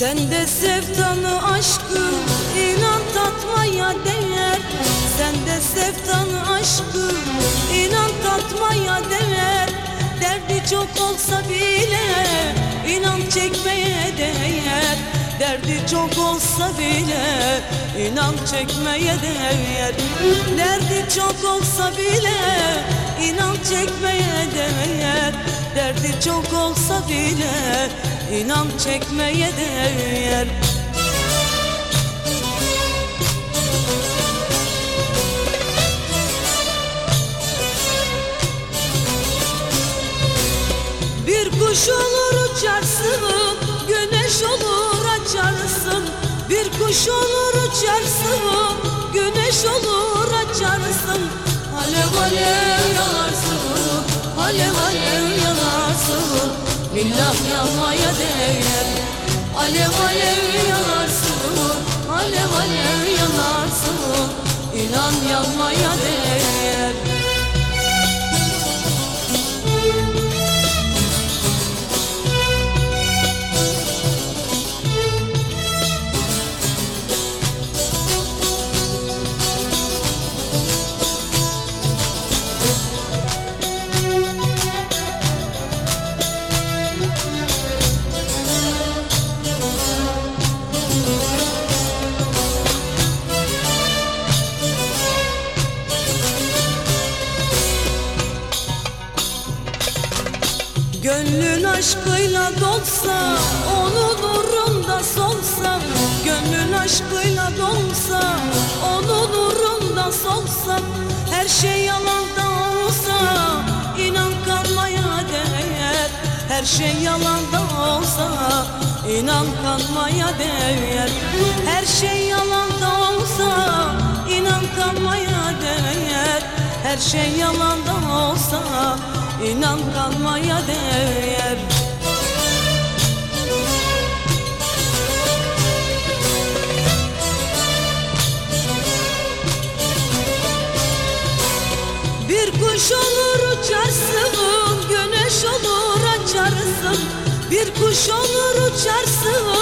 Sen de sevdanı aşkı inan tatmaya değer. Sen de sevdanı aşkı inan tatmaya değer. Derdi çok olsa bile inan çekmeye değer. Derdi çok olsa bile inan çekmeye değer. Derdi çok olsa bile inan çekmeye değer. Derdi çok olsa bile inan çekmeye değer Bir kuş olur uçarsın, güneş olur açarsın. Bir kuş olur uçarsın, güneş olur açarsın. Alev alev yanarsın, alev alev Billah yanmaya değer. Alev alev yanarsın, alev alev yanarsın. İnan yanmaya değer Gönlün aşkıyla dolsa Onun nurunda solsa. Gönlün aşkıyla dolsa Onun nurunda solsa. Her şey yalanda olsa inan kanmaya değer. Her şey yalanda olsa inan kanmaya değer. Her şey yalanda olsa inan kanmaya değer. Her şey yalanda olsa inan kalmaya değer. Bir kuş olur uçarsın, güneş olur açarsın. Bir kuş olur uçarsın,